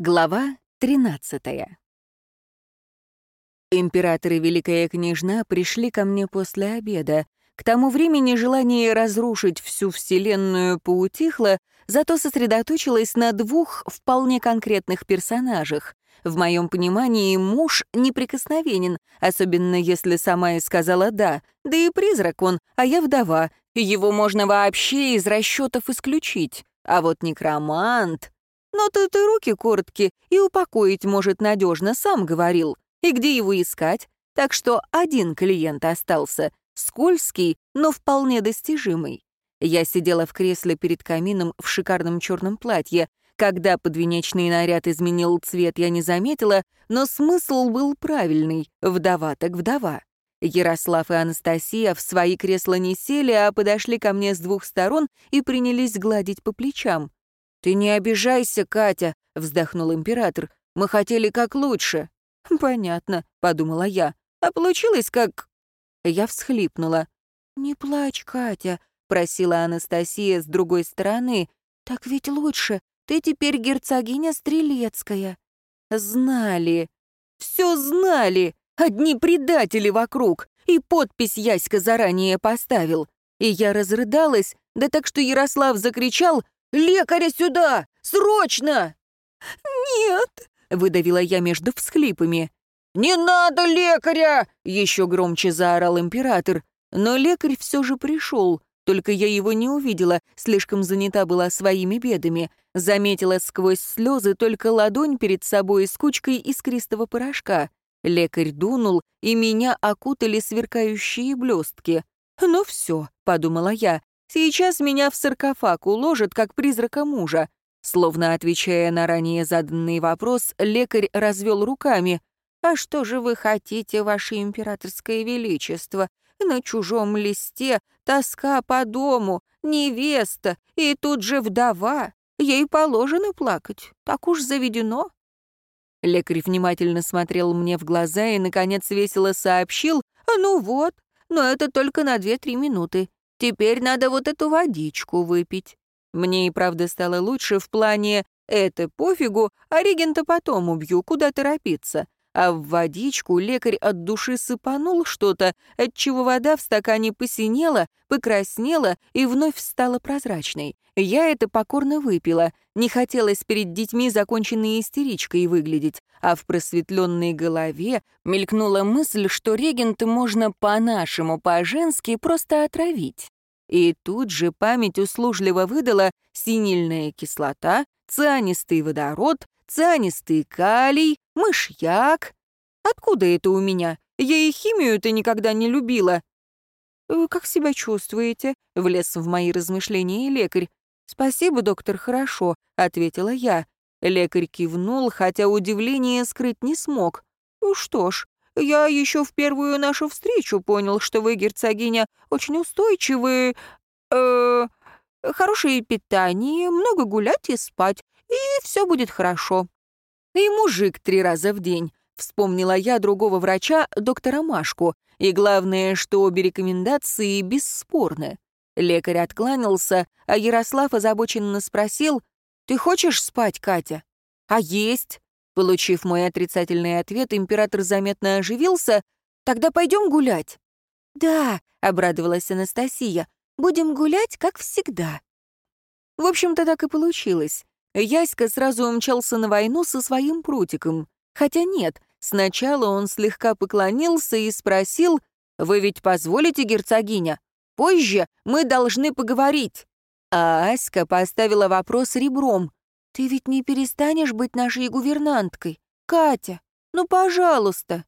Глава 13 Император и Великая Княжна пришли ко мне после обеда. К тому времени желание разрушить всю Вселенную поутихло, зато сосредоточилось на двух вполне конкретных персонажах. В моем понимании муж неприкосновенен, особенно если сама и сказала «да», да и призрак он, а я вдова, его можно вообще из расчетов исключить. А вот некромант... Но тут и руки короткие, и упокоить может надежно, сам говорил. И где его искать? Так что один клиент остался, скользкий, но вполне достижимый. Я сидела в кресле перед камином в шикарном черном платье. Когда подвенечный наряд изменил цвет, я не заметила, но смысл был правильный — вдова так вдова. Ярослав и Анастасия в свои кресла не сели, а подошли ко мне с двух сторон и принялись гладить по плечам. «Ты не обижайся, Катя», — вздохнул император. «Мы хотели как лучше». «Понятно», — подумала я. «А получилось как...» Я всхлипнула. «Не плачь, Катя», — просила Анастасия с другой стороны. «Так ведь лучше. Ты теперь герцогиня Стрелецкая». Знали. Все знали. Одни предатели вокруг. И подпись Яська заранее поставил. И я разрыдалась, да так что Ярослав закричал «Лекаря сюда! Срочно!» «Нет!» — выдавила я между всхлипами. «Не надо лекаря!» — еще громче заорал император. Но лекарь все же пришел, только я его не увидела, слишком занята была своими бедами. Заметила сквозь слезы только ладонь перед собой с кучкой искристого порошка. Лекарь дунул, и меня окутали сверкающие блестки. «Ну все», — подумала я, Сейчас меня в саркофаг уложат, как призрака мужа. Словно отвечая на ранее заданный вопрос, лекарь развел руками. «А что же вы хотите, ваше императорское величество? На чужом листе тоска по дому, невеста и тут же вдова. Ей положено плакать, так уж заведено». Лекарь внимательно смотрел мне в глаза и, наконец, весело сообщил, «Ну вот, но это только на две-три минуты. Теперь надо вот эту водичку выпить. Мне и правда стало лучше в плане «это пофигу, а регента потом убью, куда торопиться». А в водичку лекарь от души сыпанул что-то, отчего вода в стакане посинела, покраснела и вновь стала прозрачной. Я это покорно выпила. Не хотелось перед детьми законченной истеричкой выглядеть, а в просветленной голове мелькнула мысль, что регент можно по-нашему, по-женски просто отравить. И тут же память услужливо выдала синильная кислота, цианистый водород, цианистый калий, мышьяк. Откуда это у меня? Я и химию-то никогда не любила. «Вы как себя чувствуете?» — влез в мои размышления лекарь. «Спасибо, доктор, хорошо», — ответила я. Лекарь кивнул, хотя удивление скрыть не смог. «Ну что ж, я еще в первую нашу встречу понял, что вы, герцогиня, очень устойчивы... Э, хорошее питание, много гулять и спать, и все будет хорошо». «И мужик три раза в день», — вспомнила я другого врача, доктора Машку. И главное, что обе рекомендации бесспорны. Лекарь откланялся, а Ярослав озабоченно спросил, «Ты хочешь спать, Катя?» «А есть?» Получив мой отрицательный ответ, император заметно оживился. «Тогда пойдем гулять?» «Да», — обрадовалась Анастасия, «будем гулять, как всегда». В общем-то, так и получилось. Яська сразу умчался на войну со своим прутиком. Хотя нет, сначала он слегка поклонился и спросил, «Вы ведь позволите, герцогиня? Позже мы должны поговорить». А Аська поставила вопрос ребром. «Ты ведь не перестанешь быть нашей гувернанткой? Катя, ну, пожалуйста!»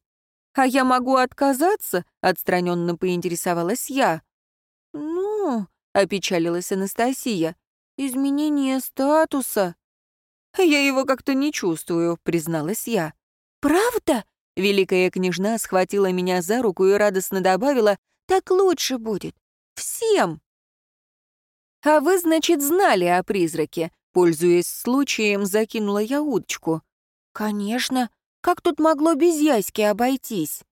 «А я могу отказаться?» — отстраненно поинтересовалась я. «Ну...» — опечалилась Анастасия. «Изменение статуса...» «Я его как-то не чувствую», — призналась я. «Правда?» — великая княжна схватила меня за руку и радостно добавила, «Так лучше будет. Всем!» «А вы, значит, знали о призраке?» Пользуясь случаем, закинула я удочку. «Конечно. Как тут могло без Яськи обойтись?»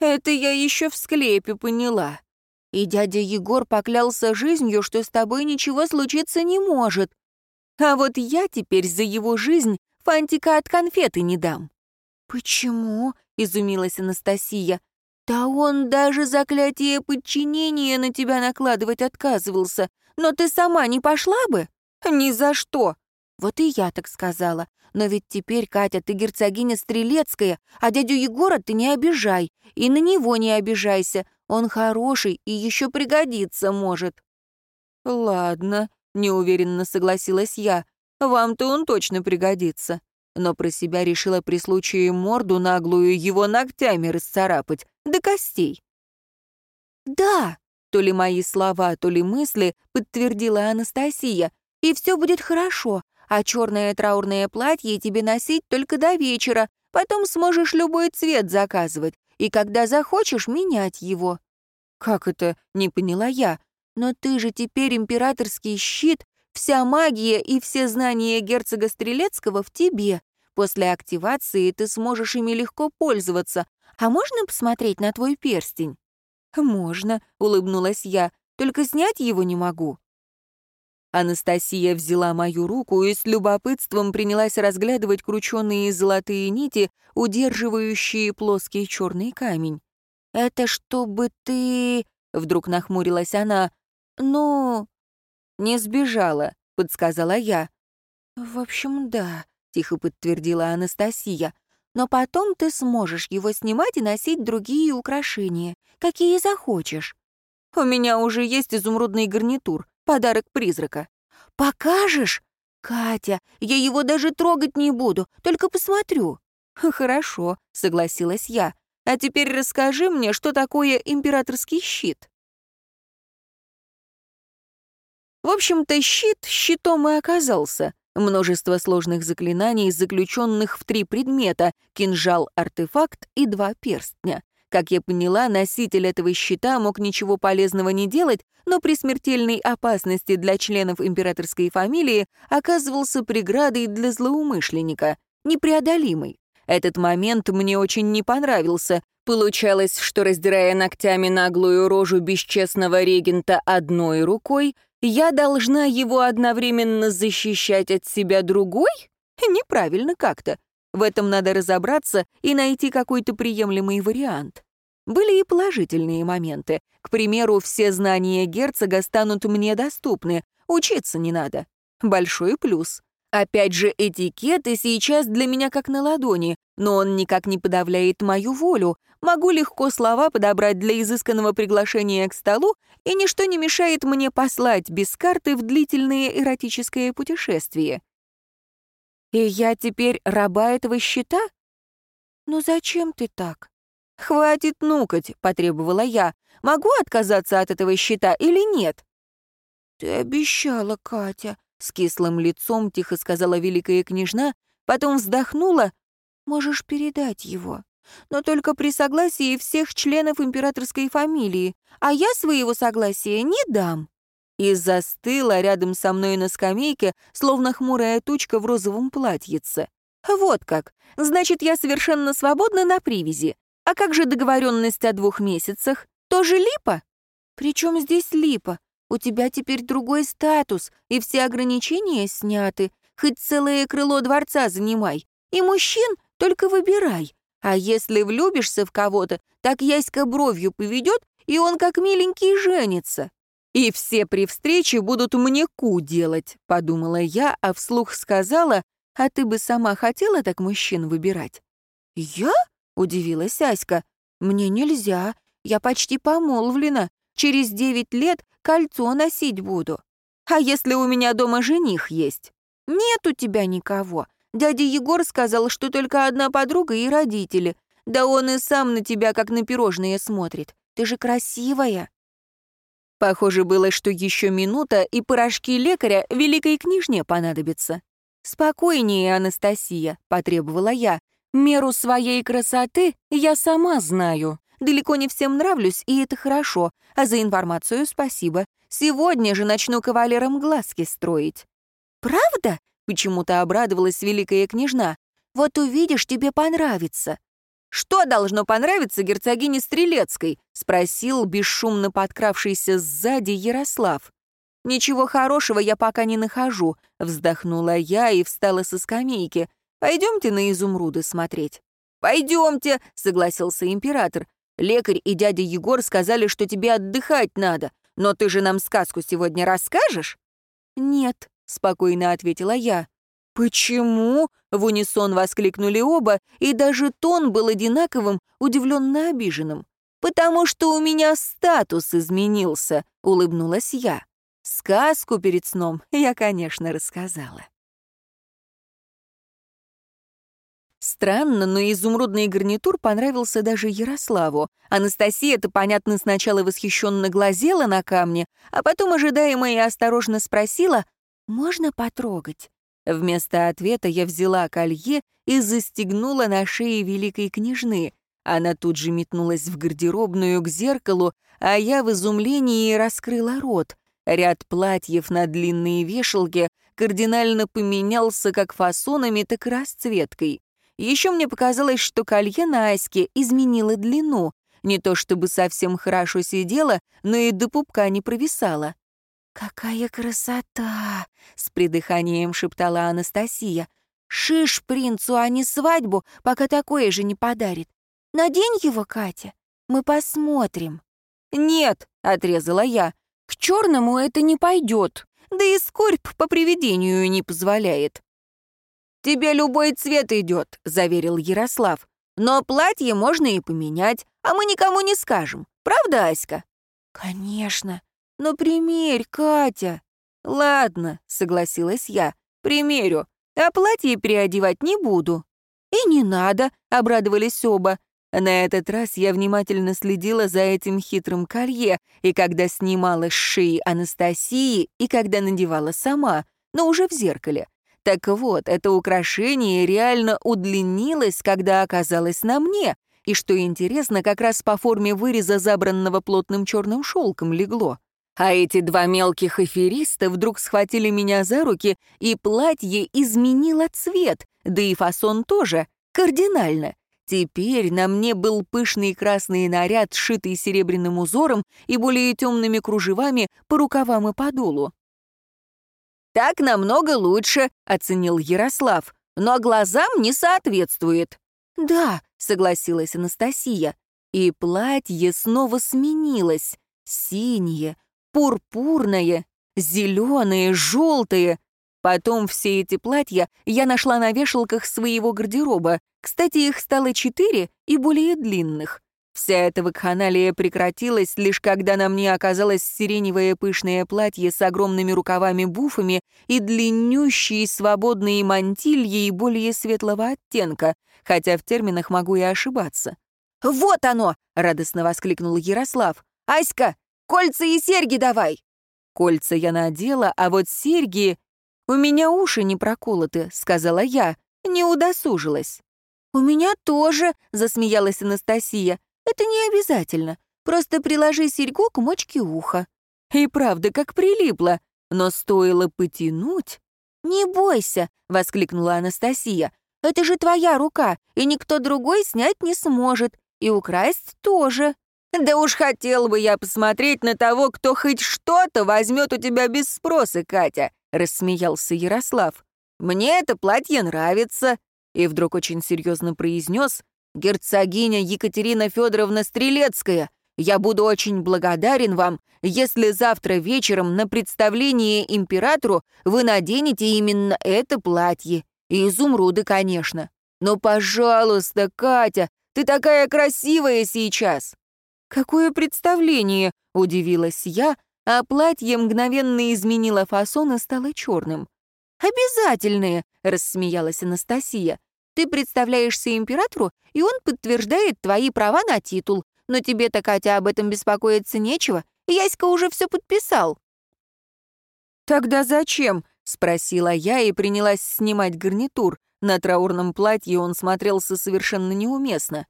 «Это я еще в склепе поняла. И дядя Егор поклялся жизнью, что с тобой ничего случиться не может. А вот я теперь за его жизнь фантика от конфеты не дам». «Почему?» — изумилась Анастасия. «Да он даже заклятие подчинения на тебя накладывать отказывался. Но ты сама не пошла бы?» «Ни за что!» «Вот и я так сказала. Но ведь теперь, Катя, ты герцогиня Стрелецкая, а дядю Егора ты не обижай. И на него не обижайся. Он хороший и еще пригодится может». «Ладно», — неуверенно согласилась я. «Вам-то он точно пригодится». Но про себя решила при случае морду наглую его ногтями расцарапать, до костей. «Да», — то ли мои слова, то ли мысли, подтвердила Анастасия, «и все будет хорошо, а черное траурное платье тебе носить только до вечера, потом сможешь любой цвет заказывать, и когда захочешь, менять его». «Как это?» — не поняла я. «Но ты же теперь императорский щит, вся магия и все знания герцога Стрелецкого в тебе. После активации ты сможешь ими легко пользоваться, «А можно посмотреть на твой перстень?» «Можно», — улыбнулась я, «только снять его не могу». Анастасия взяла мою руку и с любопытством принялась разглядывать крученные золотые нити, удерживающие плоский черный камень. «Это чтобы ты...» — вдруг нахмурилась она. «Ну...» «Не сбежала», — подсказала я. «В общем, да», — тихо подтвердила Анастасия но потом ты сможешь его снимать и носить другие украшения, какие захочешь. У меня уже есть изумрудный гарнитур, подарок призрака. Покажешь? Катя, я его даже трогать не буду, только посмотрю. Хорошо, согласилась я. А теперь расскажи мне, что такое императорский щит. В общем-то, щит щитом и оказался. Множество сложных заклинаний, заключенных в три предмета — кинжал-артефакт и два перстня. Как я поняла, носитель этого щита мог ничего полезного не делать, но при смертельной опасности для членов императорской фамилии оказывался преградой для злоумышленника, непреодолимой. Этот момент мне очень не понравился. Получалось, что, раздирая ногтями наглую рожу бесчестного регента одной рукой, я должна его одновременно защищать от себя другой? Неправильно как-то. В этом надо разобраться и найти какой-то приемлемый вариант. Были и положительные моменты. К примеру, все знания герцога станут мне доступны, учиться не надо. Большой плюс. Опять же, этикет и сейчас для меня как на ладони, но он никак не подавляет мою волю. Могу легко слова подобрать для изысканного приглашения к столу, и ничто не мешает мне послать без карты в длительное эротическое путешествие. И я теперь раба этого счета? Ну зачем ты так? «Хватит нукать», — потребовала я. «Могу отказаться от этого счета или нет?» «Ты обещала, Катя», с кислым лицом тихо сказала великая княжна, потом вздохнула. «Можешь передать его, но только при согласии всех членов императорской фамилии, а я своего согласия не дам». И застыла рядом со мной на скамейке, словно хмурая тучка в розовом платьице. «Вот как. Значит, я совершенно свободна на привязи. А как же договоренность о двух месяцах? Тоже липа?» «При чем здесь липа? У тебя теперь другой статус, и все ограничения сняты. Хоть целое крыло дворца занимай. И мужчин только выбирай. А если влюбишься в кого-то, так яська бровью поведет, и он как миленький женится. И все при встрече будут мне ку делать, подумала я, а вслух сказала, а ты бы сама хотела так мужчин выбирать? Я? Удивилась Аська. Мне нельзя, я почти помолвлена. Через девять лет кольцо носить буду. А если у меня дома жених есть? Нет у тебя никого. Дядя Егор сказал, что только одна подруга и родители. Да он и сам на тебя как на пирожные смотрит. Ты же красивая. Похоже было, что еще минута, и порошки лекаря великой княжне понадобятся. «Спокойнее, Анастасия», — потребовала я. «Меру своей красоты я сама знаю. Далеко не всем нравлюсь, и это хорошо. А за информацию спасибо. Сегодня же начну кавалерам глазки строить». «Правда?» — почему-то обрадовалась великая княжна. «Вот увидишь, тебе понравится». «Что должно понравиться герцогине Стрелецкой?» — спросил бесшумно подкравшийся сзади Ярослав. «Ничего хорошего я пока не нахожу», — вздохнула я и встала со скамейки. Пойдемте на изумруды смотреть». «Пойдемте», — согласился император. «Лекарь и дядя Егор сказали, что тебе отдыхать надо. Но ты же нам сказку сегодня расскажешь?» «Нет», — спокойно ответила я. «Почему?» — в унисон воскликнули оба, и даже тон был одинаковым, удивленно обиженным. «Потому что у меня статус изменился», — улыбнулась я. Сказку перед сном я, конечно, рассказала. Странно, но изумрудный гарнитур понравился даже Ярославу. Анастасия это понятно, сначала восхищенно глазела на камни, а потом ожидаемо и осторожно спросила «Можно потрогать?». Вместо ответа я взяла колье и застегнула на шее великой княжны. Она тут же метнулась в гардеробную к зеркалу, а я в изумлении раскрыла рот. Ряд платьев на длинные вешалки кардинально поменялся как фасонами, так и расцветкой. Еще мне показалось, что колье на Аське изменило длину. Не то чтобы совсем хорошо сидела, но и до пупка не провисала. «Какая красота!» — с придыханием шептала Анастасия. «Шиш принцу, а не свадьбу, пока такое же не подарит. Надень его, Катя, мы посмотрим». «Нет», — отрезала я, — «к черному это не пойдет, да и скорбь по привидению не позволяет». «Тебе любой цвет идет», — заверил Ярослав. «Но платье можно и поменять, а мы никому не скажем. Правда, Аська?» «Конечно. Но примерь, Катя». «Ладно», — согласилась я, — «примерю, а платье переодевать не буду». «И не надо», — обрадовались оба. На этот раз я внимательно следила за этим хитрым колье, и когда снимала с шеи Анастасии, и когда надевала сама, но уже в зеркале. Так вот, это украшение реально удлинилось, когда оказалось на мне, и, что интересно, как раз по форме выреза, забранного плотным черным шелком, легло. А эти два мелких эфириста вдруг схватили меня за руки, и платье изменило цвет, да и фасон тоже, кардинально. Теперь на мне был пышный красный наряд, сшитый серебряным узором и более темными кружевами по рукавам и подолу. «Так намного лучше», — оценил Ярослав, «но глазам не соответствует». «Да», — согласилась Анастасия, и платье снова сменилось. Синее, пурпурное, зеленое, желтое. Потом все эти платья я нашла на вешалках своего гардероба. Кстати, их стало четыре и более длинных. Вся эта вакханалия прекратилась, лишь когда на мне оказалось сиреневое пышное платье с огромными рукавами-буфами и длиннющие свободные мантильи более светлого оттенка, хотя в терминах могу и ошибаться. «Вот оно!» — радостно воскликнул Ярослав. «Аська, кольца и серьги давай!» Кольца я надела, а вот серьги... «У меня уши не проколоты», — сказала я, не удосужилась. «У меня тоже», — засмеялась Анастасия. Это не обязательно. Просто приложи серьгу к мочке уха. И правда, как прилипло. Но стоило потянуть... «Не бойся», — воскликнула Анастасия. «Это же твоя рука, и никто другой снять не сможет. И украсть тоже». «Да уж хотел бы я посмотреть на того, кто хоть что-то возьмет у тебя без спроса, Катя», — рассмеялся Ярослав. «Мне это платье нравится». И вдруг очень серьезно произнес, герцогиня Екатерина Федоровна Стрелецкая, я буду очень благодарен вам, если завтра вечером на представление императору вы наденете именно это платье. И изумруды, конечно. Но, пожалуйста, Катя, ты такая красивая сейчас!» «Какое представление?» — удивилась я, а платье мгновенно изменило фасон и стало черным. «Обязательные!» — рассмеялась Анастасия. Ты представляешься императору, и он подтверждает твои права на титул. Но тебе-то, Катя, об этом беспокоиться нечего. Яська уже все подписал». «Тогда зачем?» — спросила я и принялась снимать гарнитур. На траурном платье он смотрелся совершенно неуместно.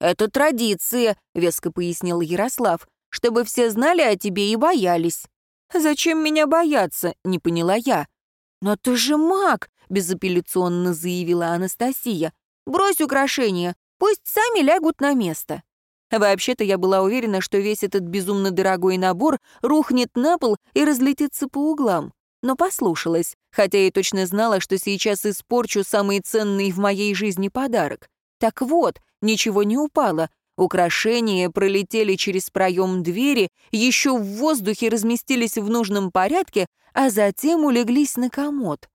«Это традиция», — веско пояснил Ярослав, «чтобы все знали о тебе и боялись». «Зачем меня бояться?» — не поняла я. «Но ты же маг!» — безапелляционно заявила Анастасия. «Брось украшения, пусть сами лягут на место». Вообще-то я была уверена, что весь этот безумно дорогой набор рухнет на пол и разлетится по углам. но послушалась, хотя и точно знала, что сейчас испорчу самый ценный в моей жизни подарок. Так вот, ничего не упало. Украшения пролетели через проем двери, еще в воздухе разместились в нужном порядке, а затем улеглись на комод.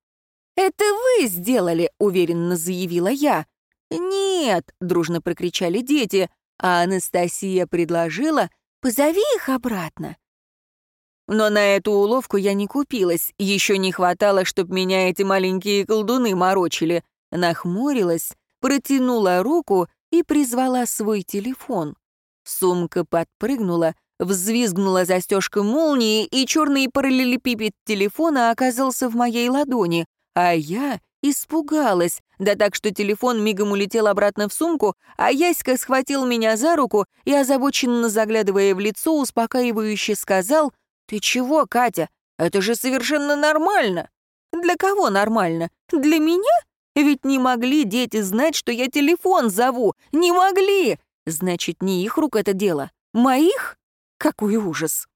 «Это вы сделали», — уверенно заявила я. «Нет», — дружно прокричали дети, а Анастасия предложила, «позови их обратно». Но на эту уловку я не купилась, еще не хватало, чтоб меня эти маленькие колдуны морочили. Нахмурилась, протянула руку и призвала свой телефон. Сумка подпрыгнула, взвизгнула застежка молнии, и черный параллелепипед телефона оказался в моей ладони, а я испугалась, да так, что телефон мигом улетел обратно в сумку, а Яська схватил меня за руку и, озабоченно заглядывая в лицо, успокаивающе сказал, «Ты чего, Катя? Это же совершенно нормально!» «Для кого нормально? Для меня? Ведь не могли дети знать, что я телефон зову. Не могли! Значит, не их рук это дело. Моих? Какой ужас!»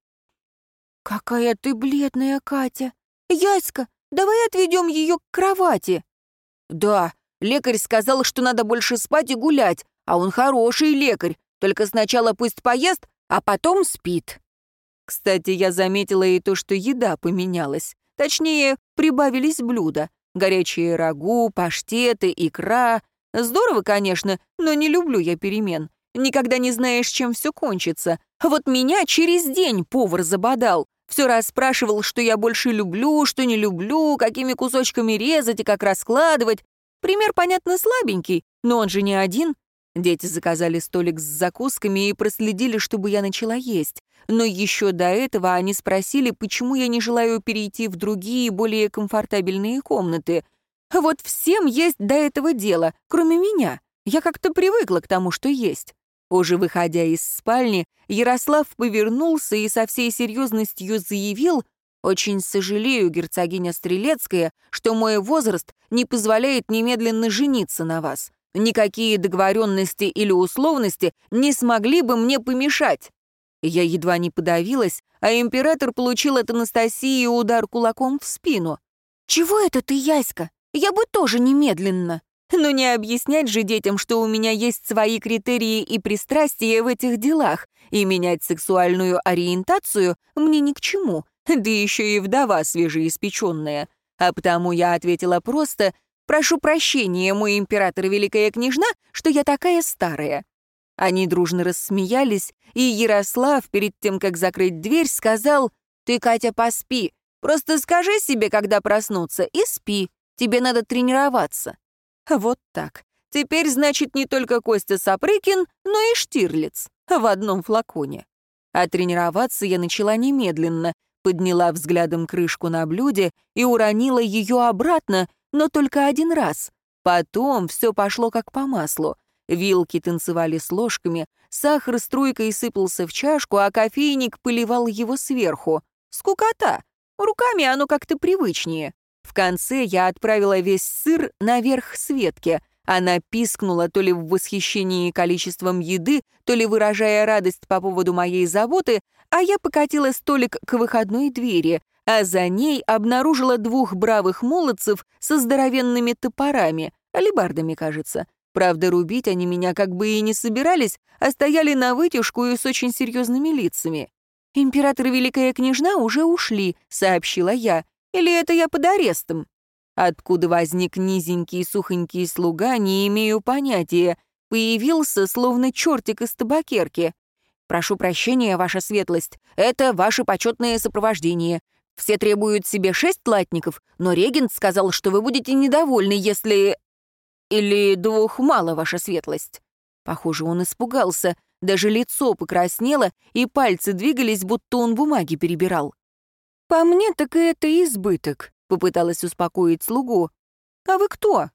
«Какая ты бледная, Катя! Яська, давай отведем ее к кровати!» «Да, лекарь сказал, что надо больше спать и гулять, а он хороший лекарь, только сначала пусть поест, а потом спит». Кстати, я заметила и то, что еда поменялась. Точнее, прибавились блюда. Горячие рагу, паштеты, икра. Здорово, конечно, но не люблю я перемен. Никогда не знаешь, чем все кончится. Вот меня через день повар забодал. Все раз спрашивал, что я больше люблю, что не люблю, какими кусочками резать и как раскладывать. Пример, понятно, слабенький, но он же не один. Дети заказали столик с закусками и проследили, чтобы я начала есть. Но еще до этого они спросили, почему я не желаю перейти в другие, более комфортабельные комнаты. Вот всем есть до этого дело, кроме меня. Я как-то привыкла к тому, что есть. Уже выходя из спальни, Ярослав повернулся и со всей серьезностью заявил, «Очень сожалею, герцогиня Стрелецкая, что мой возраст не позволяет немедленно жениться на вас. Никакие договоренности или условности не смогли бы мне помешать». Я едва не подавилась, а император получил от Анастасии удар кулаком в спину. «Чего это ты, Яська? Я бы тоже немедленно». Но не объяснять же детям, что у меня есть свои критерии и пристрастия в этих делах, и менять сексуальную ориентацию мне ни к чему, да еще и вдова свежеиспеченная. А потому я ответила просто «Прошу прощения, мой император великая княжна, что я такая старая». Они дружно рассмеялись, и Ярослав, перед тем, как закрыть дверь, сказал «Ты, Катя, поспи, просто скажи себе, когда проснуться, и спи, тебе надо тренироваться». Вот так. Теперь, значит, не только Костя Сапрыкин, но и Штирлиц в одном флаконе. А тренироваться я начала немедленно, подняла взглядом крышку на блюде и уронила ее обратно, но только один раз. Потом все пошло как по маслу. Вилки танцевали с ложками, сахар струйкой сыпался в чашку, а кофейник поливал его сверху. Скукота! Руками оно как-то привычнее. В конце я отправила весь сыр наверх Светке. Она пискнула то ли в восхищении количеством еды, то ли выражая радость по поводу моей заботы, а я покатила столик к выходной двери, а за ней обнаружила двух бравых молодцев со здоровенными топорами, алибардами, кажется. Правда, рубить они меня как бы и не собирались, а стояли на вытяжку и с очень серьезными лицами. «Император и Великая Княжна уже ушли», — сообщила я. Или это я под арестом? Откуда возник низенький сухонький слуга, не имею понятия. Появился, словно чертик из табакерки. «Прошу прощения, ваша светлость, это ваше почетное сопровождение. Все требуют себе шесть латников, но регент сказал, что вы будете недовольны, если... Или двух мало, ваша светлость». Похоже, он испугался, даже лицо покраснело, и пальцы двигались, будто он бумаги перебирал. «По мне, так и это избыток», — попыталась успокоить слугу. «А вы кто?»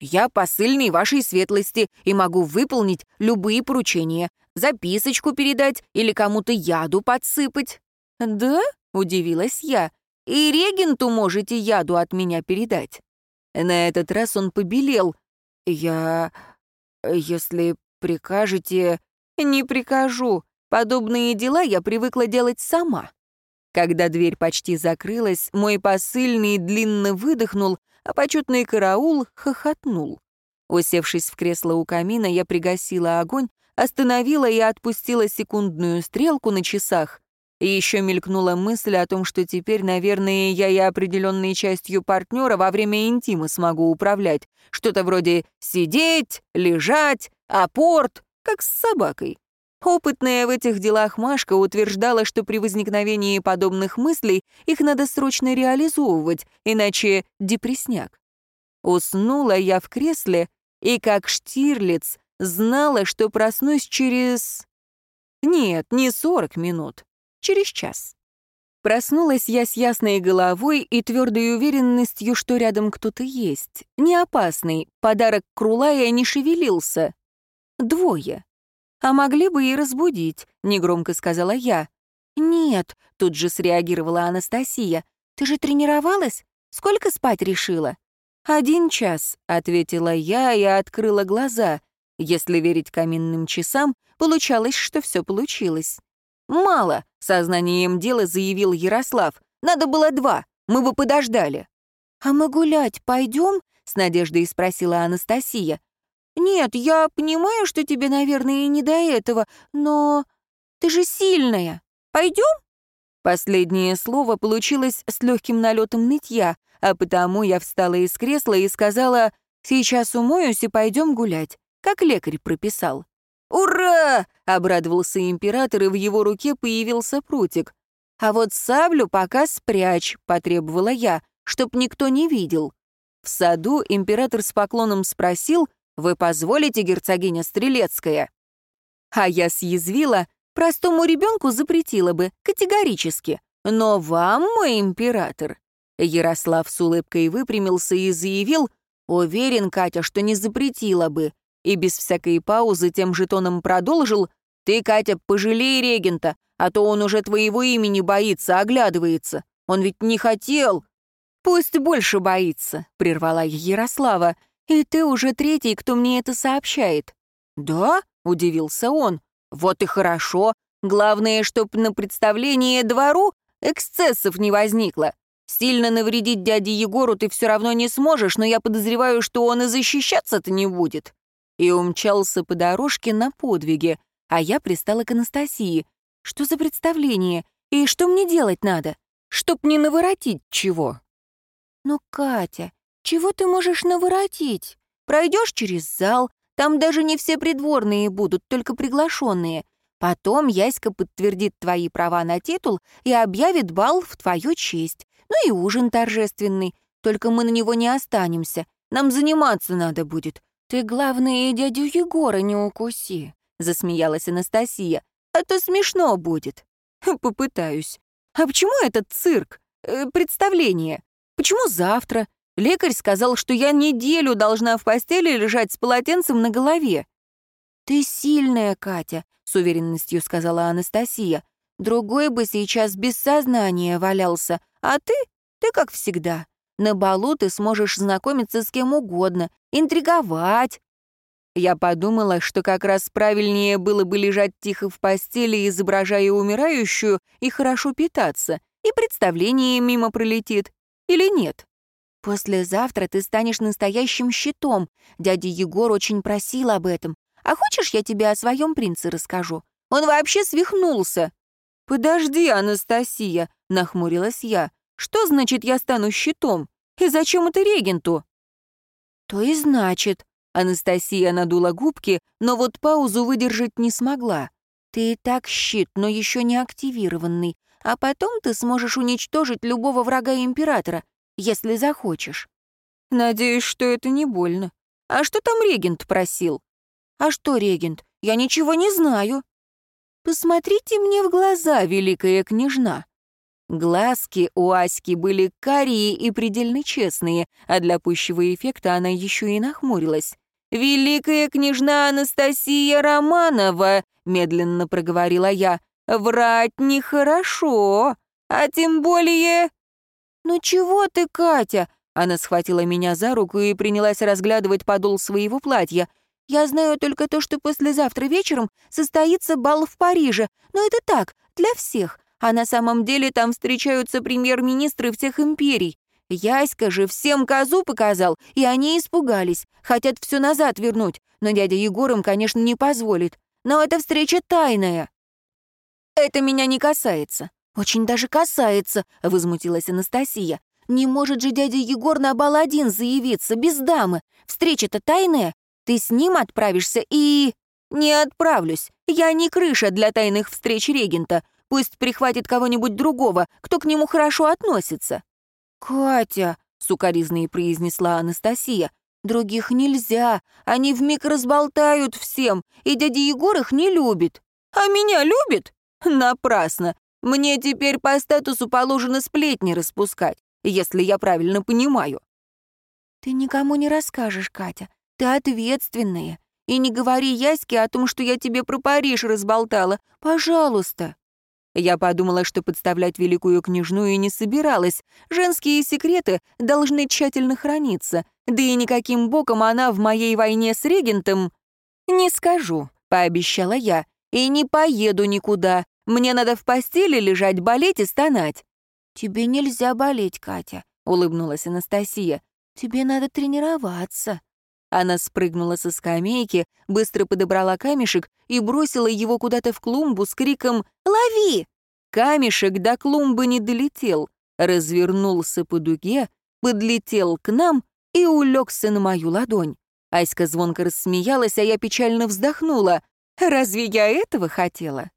«Я посыльный вашей светлости и могу выполнить любые поручения, записочку передать или кому-то яду подсыпать». «Да?» — удивилась я. «И регенту можете яду от меня передать». На этот раз он побелел. «Я... если прикажете...» «Не прикажу. Подобные дела я привыкла делать сама». Когда дверь почти закрылась, мой посыльный длинно выдохнул, а почетный караул хохотнул. Усевшись в кресло у камина, я пригасила огонь, остановила и отпустила секундную стрелку на часах. И еще мелькнула мысль о том, что теперь, наверное, я и определенной частью партнера во время интима смогу управлять. Что-то вроде «сидеть», «лежать», «апорт», как с собакой. Опытная в этих делах Машка утверждала, что при возникновении подобных мыслей их надо срочно реализовывать, иначе депресняк. Уснула я в кресле и, как Штирлиц, знала, что проснусь через... Нет, не 40 минут, через час. Проснулась я с ясной головой и твердой уверенностью, что рядом кто-то есть. Не опасный, подарок Крулая не шевелился. Двое. «А могли бы и разбудить», — негромко сказала я. «Нет», — тут же среагировала Анастасия. «Ты же тренировалась? Сколько спать решила?» «Один час», — ответила я и открыла глаза. Если верить каминным часам, получалось, что все получилось. «Мало», — сознанием дела заявил Ярослав. «Надо было два, мы бы подождали». «А мы гулять пойдем?» — с надеждой спросила Анастасия. «Нет, я понимаю, что тебе, наверное, не до этого, но ты же сильная. Пойдем?» Последнее слово получилось с легким налетом нытья, а потому я встала из кресла и сказала «Сейчас умоюсь и пойдем гулять», как лекарь прописал. «Ура!» — обрадовался император, и в его руке появился прутик. «А вот саблю пока спрячь», — потребовала я, чтоб никто не видел. В саду император с поклоном спросил, вы позволите, герцогиня Стрелецкая?» А я съязвила, простому ребенку запретила бы, категорически. Но вам, мой император. Ярослав с улыбкой выпрямился и заявил, уверен, Катя, что не запретила бы. И без всякой паузы тем же тоном продолжил, ты, Катя, пожалей регента, а то он уже твоего имени боится, оглядывается. Он ведь не хотел. Пусть больше боится, прервала Ярослава. И ты уже третий, кто мне это сообщает». «Да?» — удивился он. «Вот и хорошо. Главное, чтоб на представлении двору эксцессов не возникло. Сильно навредить дяде Егору ты все равно не сможешь, но я подозреваю, что он и защищаться-то не будет». И умчался по дорожке на подвиге, а я пристала к Анастасии. «Что за представление? И что мне делать надо? Чтоб не наворотить чего?» «Ну, Катя, чего ты можешь наворотить? Пройдешь через зал, там даже не все придворные будут, только приглашенные. Потом Яська подтвердит твои права на титул и объявит бал в твою честь. Ну и ужин торжественный. Только мы на него не останемся. Нам заниматься надо будет. Ты, главное, дядю Егора не укуси», — засмеялась Анастасия. «А то смешно будет». «Попытаюсь. А почему этот цирк? Э, представление? Почему завтра? Лекарь сказал, что я неделю должна в постели лежать с полотенцем на голове. «Ты сильная, Катя», — с уверенностью сказала Анастасия. «Другой бы сейчас без сознания валялся, а ты, ты как всегда. На балу ты сможешь знакомиться с кем угодно, интриговать». Я подумала, что как раз правильнее было бы лежать тихо в постели, изображая умирающую, и хорошо питаться, и представление мимо пролетит. Или нет? «Послезавтра ты станешь настоящим щитом. Дядя Егор очень просил об этом. А хочешь, я тебе о своем принце расскажу? Он вообще свихнулся». «Подожди, Анастасия», — нахмурилась я. «Что значит, я стану щитом? И зачем это регенту?» «То и значит». Анастасия надула губки, но вот паузу выдержать не смогла. «Ты и так щит, но еще не активированный. А потом ты сможешь уничтожить любого врага императора если захочешь. Надеюсь, что это не больно. А что там регент просил? А что регент? Я ничего не знаю. Посмотрите мне в глаза, великая княжна. Глазки у Аськи были карие и предельно честные, а для пущего эффекта она еще и нахмурилась. «Великая княжна Анастасия Романова», — медленно проговорила я, — «врать нехорошо, а тем более «Ну чего ты, Катя?» Она схватила меня за руку и принялась разглядывать подол своего платья. «Я знаю только то, что послезавтра вечером состоится бал в Париже, но это так, для всех. А на самом деле там встречаются премьер-министры всех империй. Яська же всем козу показал, и они испугались, хотят все назад вернуть, но дядя Егор им, конечно, не позволит. Но эта встреча тайная». «Это меня не касается». «Очень даже касается», — возмутилась Анастасия. «Не может же дядя Егор на бал один заявиться, без дамы. Встреча-то тайная. Ты с ним отправишься и...» «Не отправлюсь. Я не крыша для тайных встреч регента. Пусть прихватит кого-нибудь другого, кто к нему хорошо относится». «Катя», — сукоризной произнесла Анастасия, «других нельзя. Они вмиг разболтают всем, и дядя Егор их не любит». «А меня любит? Напрасно. Мне теперь по статусу положено сплетни распускать, если я правильно понимаю». «Ты никому не расскажешь, Катя. Ты ответственная. И не говори Яське о том, что я тебе про Париж разболтала. Пожалуйста». Я подумала, что подставлять великую княжну и не собиралась. Женские секреты должны тщательно храниться. Да и никаким боком она в моей войне с регентом... «Не скажу», — пообещала я, — «и не поеду никуда. Мне надо в постели лежать, болеть и стонать». «Тебе нельзя болеть, Катя», — улыбнулась Анастасия. «Тебе надо тренироваться». Она спрыгнула со скамейки, быстро подобрала камешек и бросила его куда-то в клумбу с криком «Лови!». Камешек до клумбы не долетел, развернулся по дуге, подлетел к нам и улегся на мою ладонь. Аська звонко рассмеялась, а я печально вздохнула. «Разве я этого хотела?»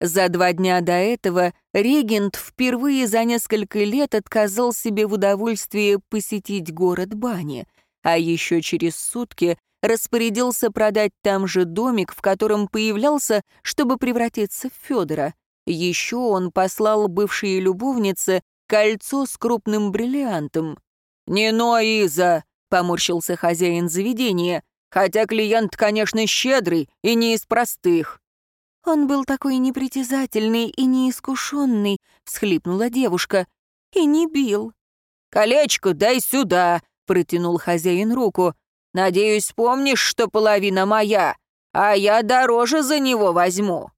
За два дня до этого регент впервые за несколько лет отказал себе в удовольствии посетить город Бани, а еще через сутки распорядился продать там же домик, в котором появлялся, чтобы превратиться в Федора. Еще он послал бывшей любовнице кольцо с крупным бриллиантом. «Не ной, Иза!» — поморщился хозяин заведения. «Хотя клиент, конечно, щедрый и не из простых». «Он был такой непритязательный и неискушенный», — всхлипнула девушка. «И не бил». «Колечко дай сюда», — протянул хозяин руку. «Надеюсь, помнишь, что половина моя, а я дороже за него возьму».